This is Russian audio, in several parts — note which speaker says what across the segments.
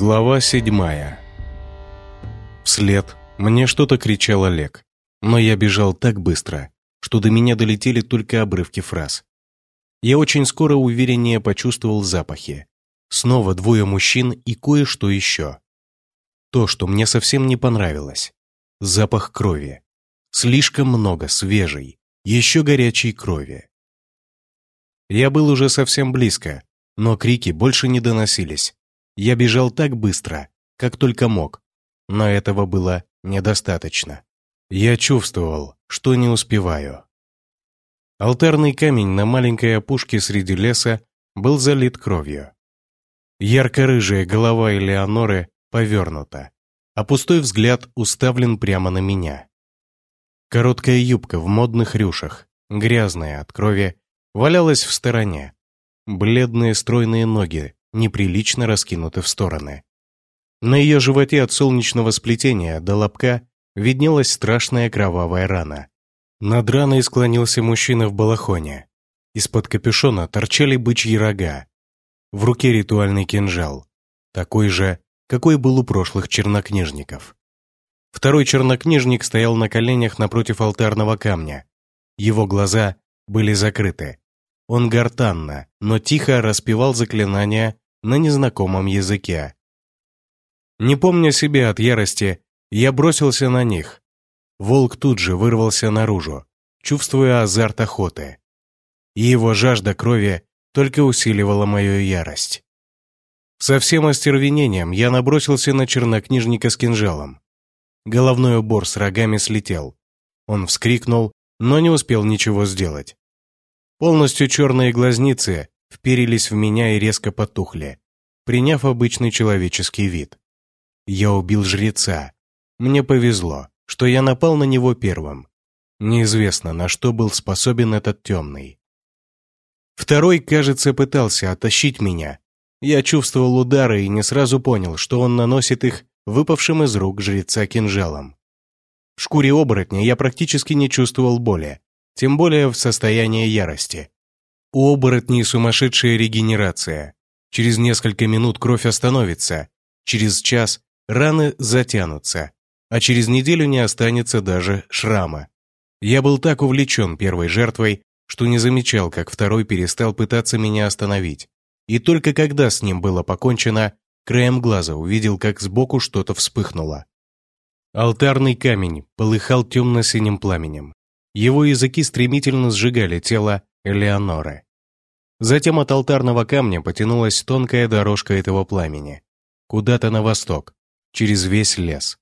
Speaker 1: Глава седьмая. Вслед мне что-то кричал Олег, но я бежал так быстро, что до меня долетели только обрывки фраз. Я очень скоро увереннее почувствовал запахи. Снова двое мужчин и кое-что еще. То, что мне совсем не понравилось. Запах крови. Слишком много свежей, еще горячей крови. Я был уже совсем близко, но крики больше не доносились. Я бежал так быстро, как только мог, но этого было недостаточно. Я чувствовал, что не успеваю. Алтарный камень на маленькой опушке среди леса был залит кровью. Ярко-рыжая голова Элеоноры повернута, а пустой взгляд уставлен прямо на меня. Короткая юбка в модных рюшах, грязная от крови, валялась в стороне. Бледные стройные ноги неприлично раскинуты в стороны. На ее животе от солнечного сплетения до лобка виднелась страшная кровавая рана. Над раной склонился мужчина в балахоне. Из-под капюшона торчали бычьи рога. В руке ритуальный кинжал, такой же, какой был у прошлых чернокнижников. Второй чернокнижник стоял на коленях напротив алтарного камня. Его глаза были закрыты. Он гортанно, но тихо распевал заклинания на незнакомом языке. Не помня себя от ярости, я бросился на них. Волк тут же вырвался наружу, чувствуя азарт охоты. И его жажда крови только усиливала мою ярость. Со всем остервенением я набросился на чернокнижника с кинжалом. Головной убор с рогами слетел. Он вскрикнул, но не успел ничего сделать. Полностью черные глазницы вперились в меня и резко потухли, приняв обычный человеческий вид. Я убил жреца. Мне повезло, что я напал на него первым. Неизвестно, на что был способен этот темный. Второй, кажется, пытался оттащить меня. Я чувствовал удары и не сразу понял, что он наносит их выпавшим из рук жреца кинжалом. В шкуре оборотня я практически не чувствовал боли, тем более в состоянии ярости. У оборотней сумасшедшая регенерация. Через несколько минут кровь остановится, через час раны затянутся, а через неделю не останется даже шрама. Я был так увлечен первой жертвой, что не замечал, как второй перестал пытаться меня остановить. И только когда с ним было покончено, краем глаза увидел, как сбоку что-то вспыхнуло. Алтарный камень полыхал темно-синим пламенем. Его языки стремительно сжигали тело Элеоноры. Затем от алтарного камня потянулась тонкая дорожка этого пламени. Куда-то на восток, через весь лес.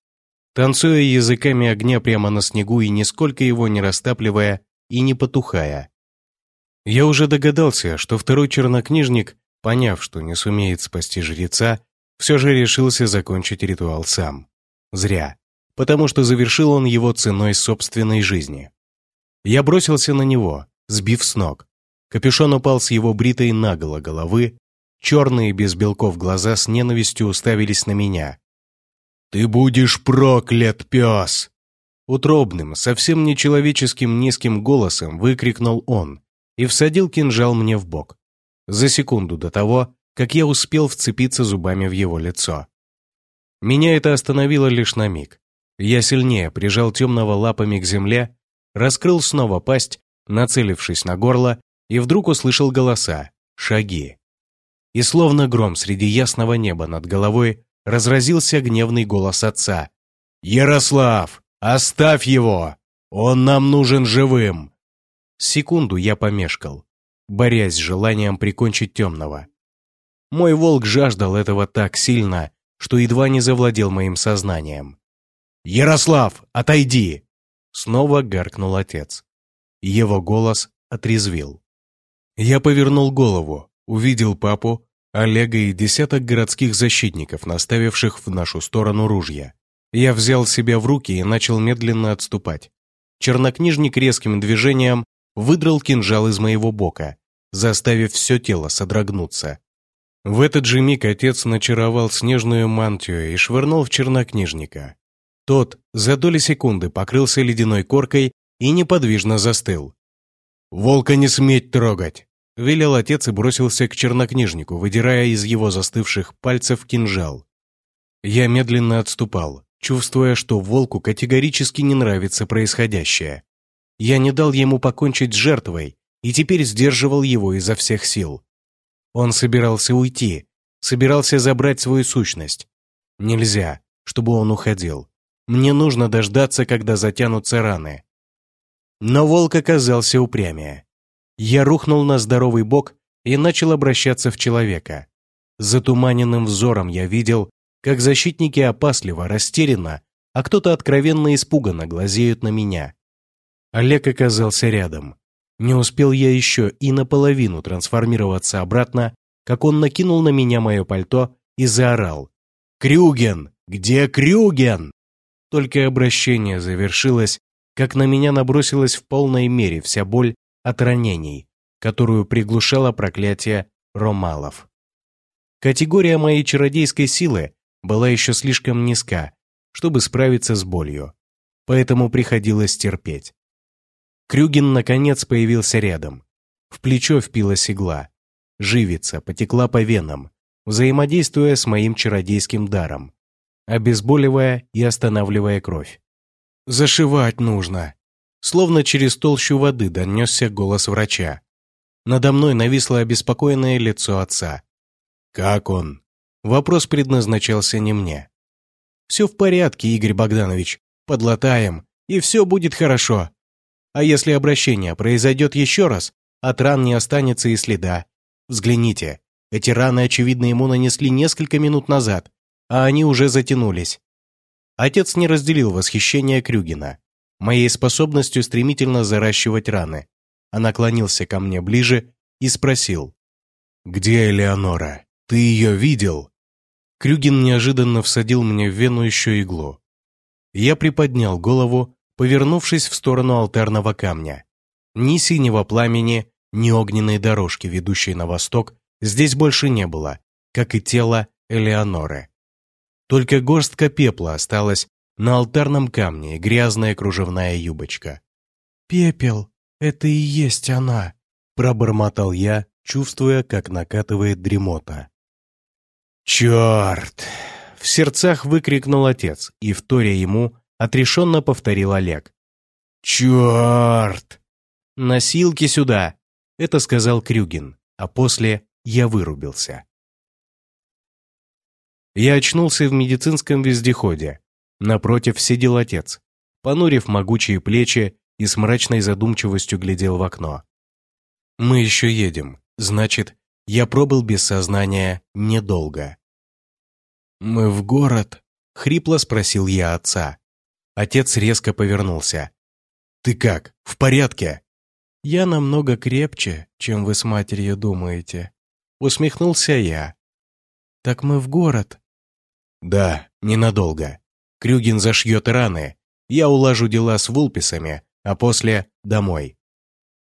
Speaker 1: Танцуя языками огня прямо на снегу и нисколько его не растапливая и не потухая. Я уже догадался, что второй чернокнижник, поняв, что не сумеет спасти жреца, все же решился закончить ритуал сам. Зря, потому что завершил он его ценой собственной жизни. Я бросился на него, сбив с ног. Капюшон упал с его бритой наголо головы, черные без белков глаза с ненавистью уставились на меня. «Ты будешь проклят, пес!» Утробным, совсем нечеловеческим низким голосом выкрикнул он и всадил кинжал мне в бок. За секунду до того, как я успел вцепиться зубами в его лицо. Меня это остановило лишь на миг. Я сильнее прижал темного лапами к земле раскрыл снова пасть, нацелившись на горло, и вдруг услышал голоса, шаги. И словно гром среди ясного неба над головой разразился гневный голос отца. «Ярослав, оставь его! Он нам нужен живым!» Секунду я помешкал, борясь с желанием прикончить темного. Мой волк жаждал этого так сильно, что едва не завладел моим сознанием. «Ярослав, отойди!» Снова гаркнул отец. Его голос отрезвил. Я повернул голову, увидел папу, Олега и десяток городских защитников, наставивших в нашу сторону ружья. Я взял себя в руки и начал медленно отступать. Чернокнижник резким движением выдрал кинжал из моего бока, заставив все тело содрогнуться. В этот же миг отец начаровал снежную мантию и швырнул в чернокнижника. Тот за доли секунды покрылся ледяной коркой и неподвижно застыл. «Волка не сметь трогать!» — велел отец и бросился к чернокнижнику, выдирая из его застывших пальцев кинжал. Я медленно отступал, чувствуя, что волку категорически не нравится происходящее. Я не дал ему покончить с жертвой и теперь сдерживал его изо всех сил. Он собирался уйти, собирался забрать свою сущность. Нельзя, чтобы он уходил. Мне нужно дождаться, когда затянутся раны. Но волк оказался упрямее. Я рухнул на здоровый бок и начал обращаться в человека. Затуманенным взором я видел, как защитники опасливо, растерянно, а кто-то откровенно испуганно глазеют на меня. Олег оказался рядом. Не успел я еще и наполовину трансформироваться обратно, как он накинул на меня мое пальто и заорал. «Крюген! Где Крюген?» Только обращение завершилось, как на меня набросилась в полной мере вся боль от ранений, которую приглушало проклятие Ромалов. Категория моей чародейской силы была еще слишком низка, чтобы справиться с болью, поэтому приходилось терпеть. Крюгин, наконец, появился рядом. В плечо впилась игла. Живица потекла по венам, взаимодействуя с моим чародейским даром, обезболивая и останавливая кровь. «Зашивать нужно!» Словно через толщу воды донесся голос врача. Надо мной нависло обеспокоенное лицо отца. «Как он?» Вопрос предназначался не мне. «Все в порядке, Игорь Богданович. Подлатаем, и все будет хорошо. А если обращение произойдет еще раз, от ран не останется и следа. Взгляните, эти раны, очевидно, ему нанесли несколько минут назад, а они уже затянулись. Отец не разделил восхищение Крюгина, моей способностью стремительно заращивать раны, а наклонился ко мне ближе и спросил. «Где Элеонора? Ты ее видел?» Крюгин неожиданно всадил мне в вену еще иглу. Я приподнял голову повернувшись в сторону алтарного камня. Ни синего пламени, ни огненной дорожки, ведущей на восток, здесь больше не было, как и тело Элеоноры. Только горстка пепла осталась на алтарном камне и грязная кружевная юбочка. «Пепел, это и есть она», — пробормотал я, чувствуя, как накатывает дремота. «Черт!» — в сердцах выкрикнул отец, и, вторя ему, отрешенно повторил Олег. «Черт!» «Носилки сюда!» — это сказал Крюгин, а после я вырубился. Я очнулся в медицинском вездеходе. Напротив сидел отец, понурив могучие плечи и с мрачной задумчивостью глядел в окно. «Мы еще едем, значит, я пробыл без сознания недолго». «Мы в город?» — хрипло спросил я отца. Отец резко повернулся. «Ты как, в порядке?» «Я намного крепче, чем вы с матерью думаете», — усмехнулся я. «Так мы в город?» «Да, ненадолго. Крюгин зашьет раны. Я улажу дела с Вулписами, а после — домой».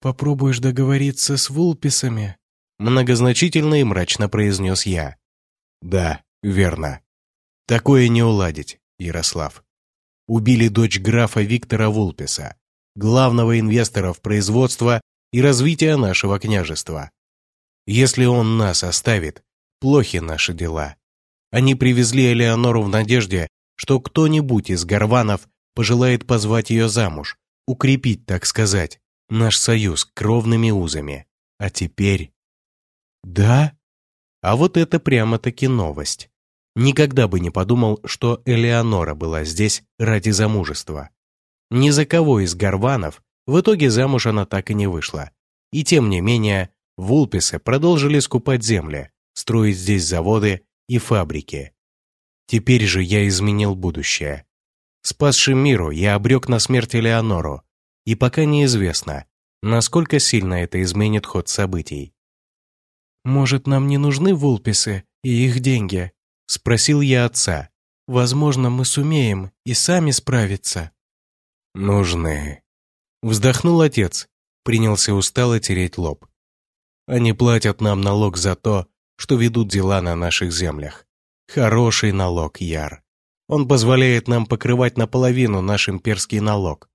Speaker 2: «Попробуешь договориться с Вулписами?»
Speaker 1: Многозначительно и мрачно произнес я. «Да, верно. Такое не уладить, Ярослав» убили дочь графа Виктора Вулписа, главного инвестора в производство и развитие нашего княжества. Если он нас оставит, плохи наши дела. Они привезли Элеонору в надежде, что кто-нибудь из горванов пожелает позвать ее замуж, укрепить, так сказать, наш союз кровными узами. А теперь... Да? А вот это прямо-таки новость. Никогда бы не подумал, что Элеонора была здесь ради замужества. Ни за кого из горванов в итоге замуж она так и не вышла. И тем не менее, вулписы продолжили скупать земли, строить здесь заводы и фабрики. Теперь же я изменил будущее. Спасший миру, я обрек на смерть Элеонору, и пока неизвестно, насколько сильно это изменит ход событий.
Speaker 2: «Может, нам не нужны вулписы и их деньги?» Спросил я отца. Возможно, мы сумеем и сами справиться.
Speaker 1: Нужны. Вздохнул отец, принялся устало тереть лоб. Они платят нам налог за то, что ведут дела на наших землях. Хороший налог, Яр. Он позволяет нам покрывать наполовину наш имперский налог.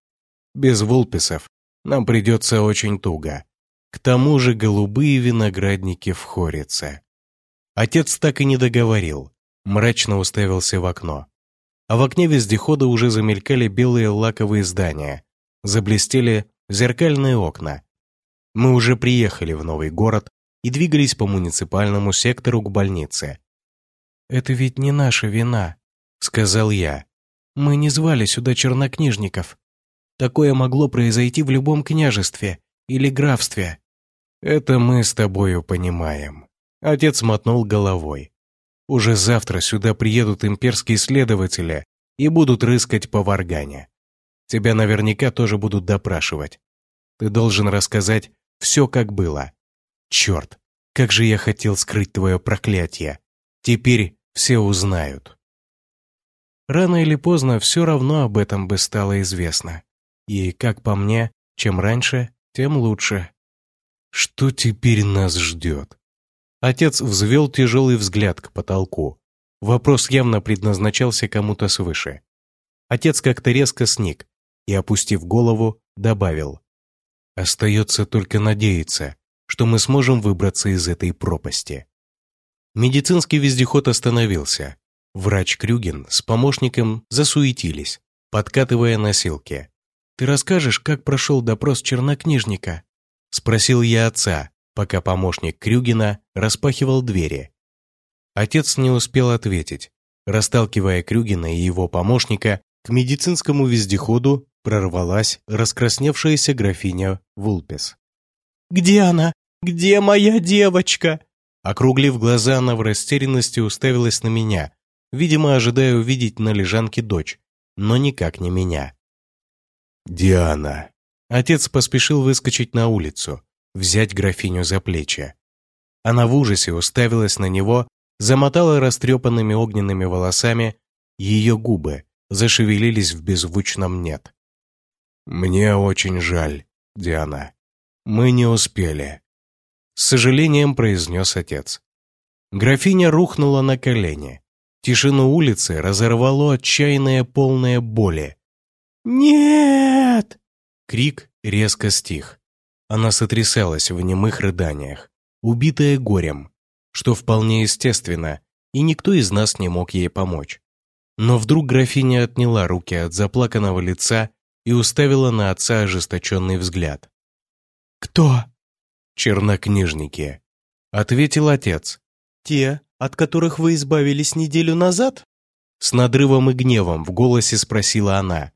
Speaker 1: Без вулписов нам придется очень туго. К тому же голубые виноградники в Хорице. Отец так и не договорил мрачно уставился в окно. А в окне вездехода уже замелькали белые лаковые здания, заблестели зеркальные окна. Мы уже приехали в новый город и двигались по муниципальному сектору к больнице.
Speaker 2: «Это ведь не наша вина», — сказал я. «Мы не звали сюда чернокнижников. Такое могло произойти в любом княжестве или графстве».
Speaker 1: «Это мы с тобою понимаем». Отец мотнул головой. «Уже завтра сюда приедут имперские следователи и будут рыскать по Варгане. Тебя наверняка тоже будут допрашивать. Ты должен рассказать все, как было. Черт, как же я хотел скрыть твое проклятие. Теперь все узнают.
Speaker 2: Рано или поздно все равно об этом бы стало известно. И, как по мне, чем раньше, тем лучше.
Speaker 1: Что теперь нас ждет? Отец взвел тяжелый взгляд к потолку. Вопрос явно предназначался кому-то свыше. Отец как-то резко сник и, опустив голову, добавил. Остается только надеяться, что мы сможем выбраться из этой пропасти. Медицинский вездеход остановился. Врач Крюгин с помощником засуетились, подкатывая носилки.
Speaker 2: «Ты расскажешь, как прошел допрос чернокнижника?»
Speaker 1: Спросил я отца, пока помощник Крюгина распахивал двери. Отец не успел ответить. Расталкивая Крюгина и его помощника, к медицинскому вездеходу прорвалась раскрасневшаяся графиня Вулпес.
Speaker 2: «Где она? Где моя девочка?»
Speaker 1: Округлив глаза, она в растерянности уставилась на меня, видимо, ожидая увидеть на лежанке дочь, но никак не меня. «Диана!» Отец поспешил выскочить на улицу, взять графиню за плечи. Она в ужасе уставилась на него, замотала растрепанными огненными волосами, ее губы зашевелились в беззвучном «нет». «Мне очень жаль, Диана. Мы не успели», — с сожалением произнес отец. Графиня рухнула на колени. Тишину улицы разорвало отчаянное полное боли.
Speaker 2: «Нет!»
Speaker 1: Крик резко стих. Она сотрясалась в немых рыданиях, убитая горем, что вполне естественно, и никто из нас не мог ей помочь. Но вдруг графиня отняла руки от заплаканного лица и уставила на отца ожесточенный взгляд.
Speaker 2: «Кто?»
Speaker 1: «Чернокнижники», — ответил отец.
Speaker 2: «Те, от которых вы избавились неделю назад?»
Speaker 1: С надрывом и гневом в голосе спросила она.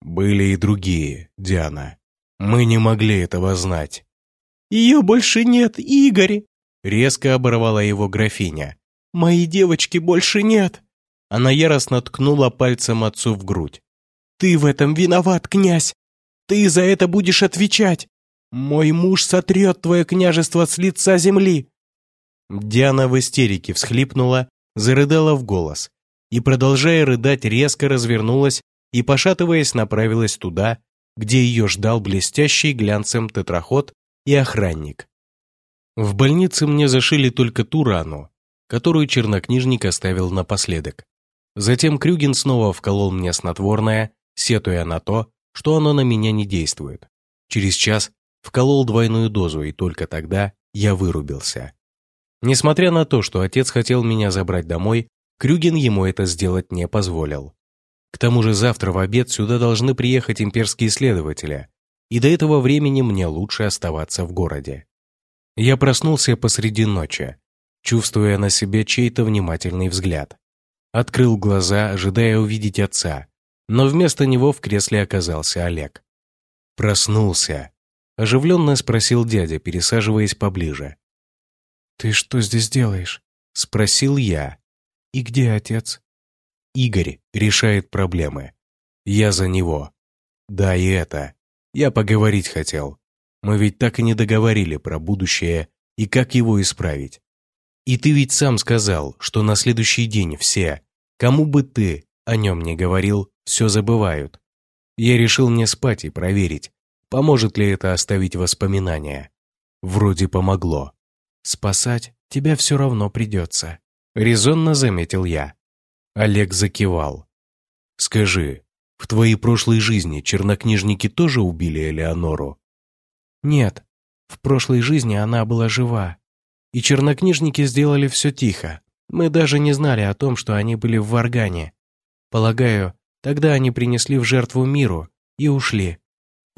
Speaker 1: «Были и другие, Диана. Мы не могли этого знать».
Speaker 2: «Ее больше нет, Игорь!»
Speaker 1: Резко оборвала его графиня.
Speaker 2: «Моей девочки больше нет!»
Speaker 1: Она яростно ткнула пальцем отцу в грудь.
Speaker 2: «Ты в этом виноват, князь! Ты за это будешь отвечать! Мой муж сотрет твое княжество с лица земли!»
Speaker 1: Диана в истерике всхлипнула, зарыдала в голос и, продолжая рыдать, резко развернулась и, пошатываясь, направилась туда, где ее ждал блестящий глянцем тетраход и охранник. В больнице мне зашили только ту рану, которую чернокнижник оставил напоследок. Затем Крюгин снова вколол мне снотворное, сетуя на то, что оно на меня не действует. Через час вколол двойную дозу, и только тогда я вырубился. Несмотря на то, что отец хотел меня забрать домой, Крюгин ему это сделать не позволил. К тому же завтра в обед сюда должны приехать имперские следователи, и до этого времени мне лучше оставаться в городе. Я проснулся посреди ночи, чувствуя на себе чей-то внимательный взгляд. Открыл глаза, ожидая увидеть отца, но вместо него в кресле оказался Олег. «Проснулся», — оживленно спросил дядя, пересаживаясь поближе.
Speaker 2: «Ты что здесь делаешь?» — спросил я. «И где отец?»
Speaker 1: «Игорь решает проблемы. Я за него. Да и это. Я поговорить хотел. Мы ведь так и не договорили про будущее и как его исправить. И ты ведь сам сказал, что на следующий день все, кому бы ты о нем не говорил, все забывают. Я решил не спать и проверить, поможет ли это оставить воспоминания. Вроде помогло.
Speaker 2: Спасать тебя все равно придется,
Speaker 1: резонно заметил я. Олег закивал. Скажи, в твоей прошлой жизни чернокнижники тоже убили Элеонору?
Speaker 2: Нет, в прошлой жизни она была жива и чернокнижники сделали все тихо. Мы даже не знали о том, что они были в Варгане. Полагаю, тогда они принесли в жертву миру и ушли.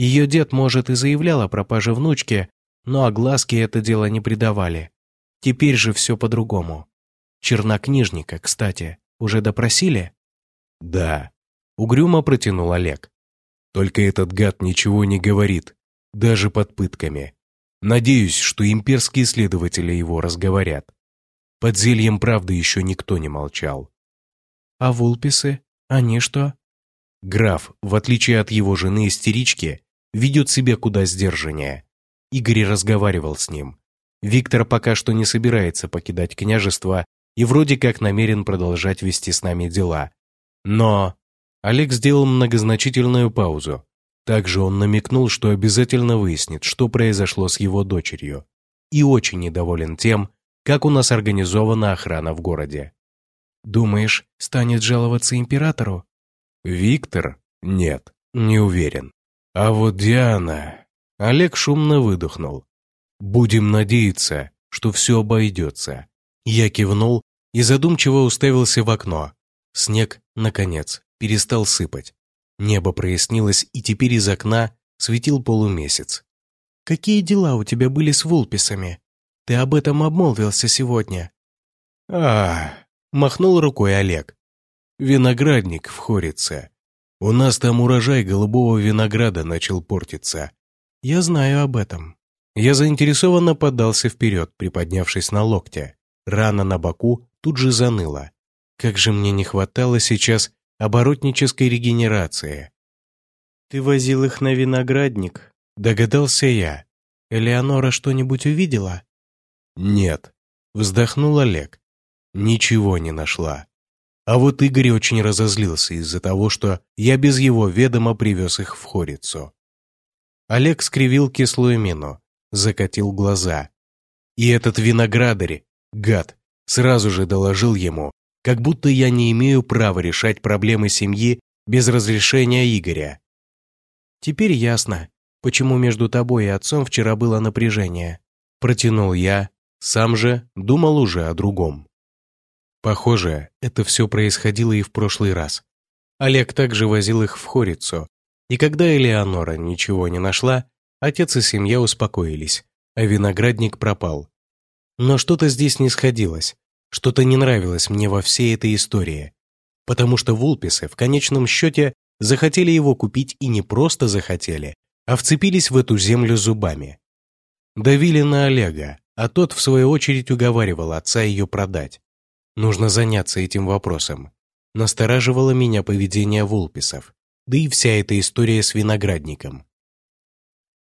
Speaker 2: Ее дед, может, и заявлял о пропаже внучки, но огласки это дело не придавали. Теперь же все по-другому. Чернокнижника, кстати, уже допросили?
Speaker 1: Да. Угрюмо протянул Олег. Только этот гад ничего не говорит, даже под пытками. Надеюсь, что имперские следователи его разговорят. Под зельем правды еще никто не молчал.
Speaker 2: А вулписы? Они что?
Speaker 1: Граф, в отличие от его жены-истерички, ведет себя куда сдержаннее. Игорь разговаривал с ним. Виктор пока что не собирается покидать княжество и вроде как намерен продолжать вести с нами дела. Но Олег сделал многозначительную паузу. Также он намекнул, что обязательно выяснит, что произошло с его дочерью. И очень недоволен тем, как у нас организована охрана в городе.
Speaker 2: «Думаешь, станет жаловаться императору?»
Speaker 1: «Виктор? Нет, не уверен. А вот Диана...» Олег шумно выдохнул. «Будем надеяться, что все обойдется». Я кивнул и задумчиво уставился в окно. Снег, наконец, перестал сыпать. Небо прояснилось, и теперь из окна светил полумесяц.
Speaker 2: «Какие дела у тебя были с вулписами? Ты об этом обмолвился сегодня».
Speaker 1: «А, махнул рукой Олег. Виноградник в Хорице. У нас там урожай голубого винограда начал портиться.
Speaker 2: Я знаю об этом».
Speaker 1: Я заинтересованно подался вперед, приподнявшись на локте. Рана на боку тут же заныла. Как же мне не хватало сейчас оборотнической регенерации.
Speaker 2: «Ты возил их на виноградник?»
Speaker 1: Догадался я.
Speaker 2: «Элеонора что-нибудь увидела?»
Speaker 1: «Нет», — вздохнул Олег. «Ничего не нашла. А вот Игорь очень разозлился из-за того, что я без его ведома привез их в Хорицу. Олег скривил кислую мину, закатил глаза. И этот виноградарь, гад, сразу же доложил ему, как будто я не имею права решать проблемы семьи без разрешения Игоря.
Speaker 2: «Теперь ясно, почему между тобой и отцом вчера было напряжение»,
Speaker 1: протянул я, сам же думал уже о другом. Похоже, это все происходило и в прошлый раз. Олег также возил их в Хорицу, и когда Элеонора ничего не нашла, отец и семья успокоились, а виноградник пропал. Но что-то здесь не сходилось, что-то не нравилось мне во всей этой истории. Потому что вулписы в конечном счете захотели его купить и не просто захотели, а вцепились в эту землю зубами. Давили на Олега, а тот, в свою очередь, уговаривал отца ее продать. Нужно заняться этим вопросом. Настораживало меня поведение вулписов, да и вся эта история с виноградником.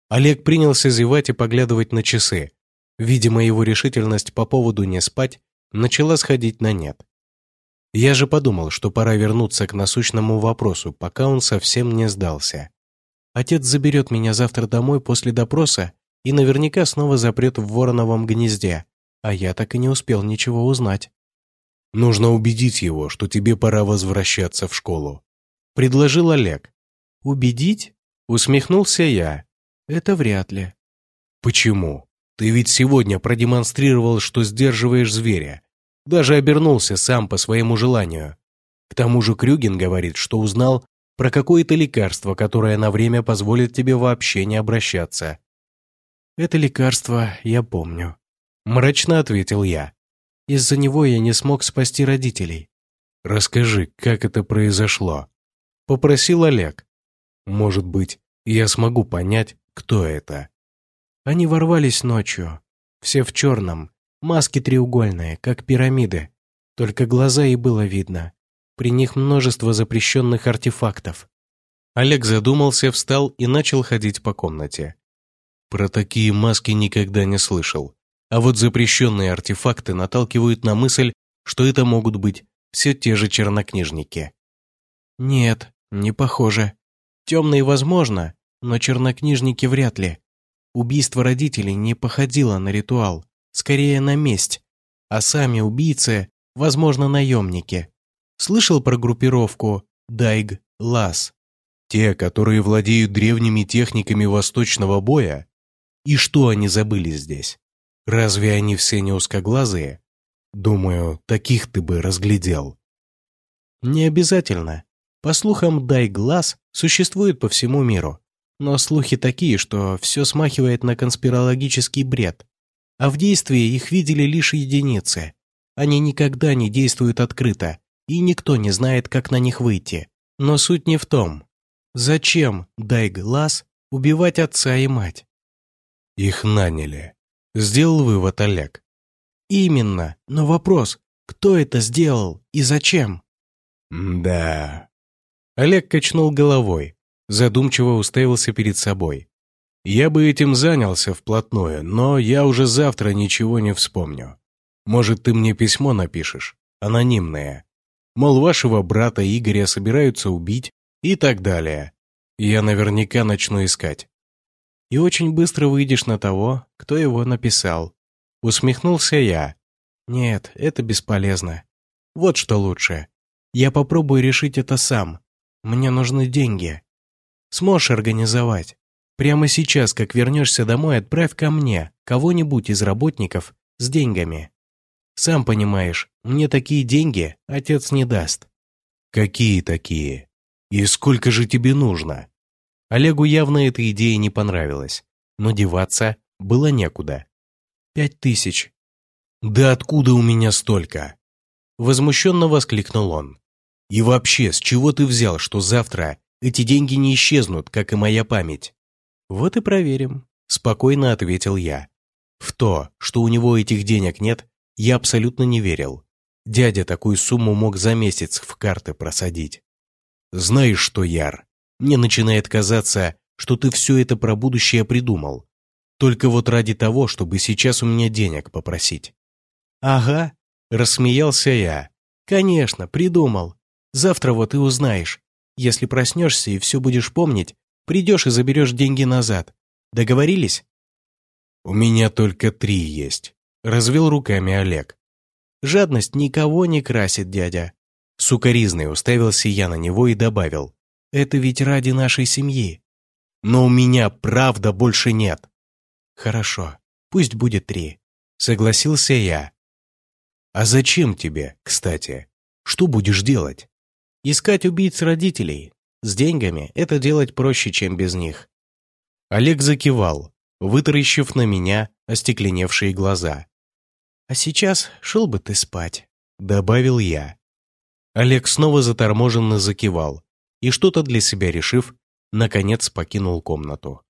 Speaker 1: Олег принялся зевать и поглядывать на часы. Видимо, его решительность по поводу не спать начала сходить на нет. Я же подумал, что пора вернуться к насущному вопросу, пока он совсем не сдался. Отец заберет меня завтра домой после допроса и наверняка снова запрет в вороновом гнезде, а я так и не успел ничего узнать. Нужно убедить его, что тебе пора возвращаться в школу. Предложил Олег.
Speaker 2: Убедить?
Speaker 1: Усмехнулся я.
Speaker 2: Это вряд ли.
Speaker 1: Почему? Ты ведь сегодня продемонстрировал, что сдерживаешь зверя. Даже обернулся сам по своему желанию. К тому же Крюгин говорит, что узнал про какое-то лекарство, которое на время позволит тебе вообще не обращаться.
Speaker 2: «Это лекарство я помню», –
Speaker 1: мрачно ответил я.
Speaker 2: «Из-за него я не смог спасти родителей».
Speaker 1: «Расскажи, как это произошло?» – попросил Олег. «Может быть, я смогу понять, кто это».
Speaker 2: Они ворвались ночью. Все в черном, маски треугольные, как пирамиды. Только глаза и было видно. При них множество запрещенных артефактов.
Speaker 1: Олег задумался, встал и начал ходить по комнате. Про такие маски никогда не слышал. А вот запрещенные артефакты наталкивают на мысль, что это могут быть все те же чернокнижники.
Speaker 2: Нет, не похоже. Темные возможно, но чернокнижники вряд ли. Убийство родителей не походило на ритуал, скорее на месть, а сами убийцы, возможно, наемники. Слышал про группировку Дайг Лас?
Speaker 1: Те, которые владеют древними техниками восточного боя? И что они забыли здесь? Разве они все не узкоглазые? Думаю, таких ты бы разглядел.
Speaker 2: Не обязательно. По слухам, дай глаз существует по всему миру. Но слухи такие, что все смахивает на конспирологический бред. А в действии их видели лишь единицы. Они никогда не действуют открыто, и никто не знает, как на них выйти. Но суть не в том. Зачем, дай глаз, убивать отца и мать?
Speaker 1: Их наняли. Сделал вывод Олег.
Speaker 2: Именно, но вопрос, кто это сделал и зачем?
Speaker 1: Да.
Speaker 2: Олег качнул головой, задумчиво уставился перед собой.
Speaker 1: Я бы этим занялся вплотную, но я уже завтра ничего не вспомню. Может, ты мне письмо напишешь, анонимное. Мол, вашего брата Игоря собираются убить и так далее. Я наверняка начну искать.
Speaker 2: И очень быстро выйдешь на того, кто его написал. Усмехнулся я. Нет, это бесполезно. Вот что лучше. Я попробую решить это сам. Мне нужны деньги. Сможешь организовать? Прямо сейчас, как вернешься домой, отправь ко мне кого-нибудь из работников с деньгами. Сам понимаешь, мне такие деньги отец не даст.
Speaker 1: Какие такие? И сколько же тебе нужно?
Speaker 2: Олегу явно эта идея не понравилась, но деваться было некуда. Пять тысяч.
Speaker 1: Да откуда у меня столько?
Speaker 2: Возмущенно воскликнул он.
Speaker 1: И вообще, с чего ты взял, что завтра эти деньги не исчезнут, как и моя память?
Speaker 2: Вот и проверим, спокойно ответил я. В то, что у него этих денег нет, я абсолютно не верил. Дядя такую сумму мог за месяц в карты просадить.
Speaker 1: Знаешь что, Яр, мне начинает казаться, что ты все это про будущее придумал. Только вот ради того, чтобы сейчас у меня денег попросить.
Speaker 2: Ага, рассмеялся я. Конечно, придумал. Завтра вот и узнаешь. Если проснешься и все будешь помнить, придешь и заберешь деньги назад. Договорились?
Speaker 1: У меня только три есть, развел руками Олег.
Speaker 2: Жадность никого не красит, дядя. Сукаризный уставился я на него и добавил. Это ведь ради нашей семьи.
Speaker 1: Но у меня правда больше нет.
Speaker 2: Хорошо, пусть будет три. Согласился я.
Speaker 1: А зачем тебе, кстати? Что будешь делать?
Speaker 2: Искать убийц родителей. С деньгами это делать проще, чем без них.
Speaker 1: Олег закивал, вытаращив на меня остекленевшие глаза.
Speaker 2: «А сейчас шел бы ты спать», —
Speaker 1: добавил я.
Speaker 2: Олег снова заторможенно закивал и, что-то для себя решив, наконец покинул комнату.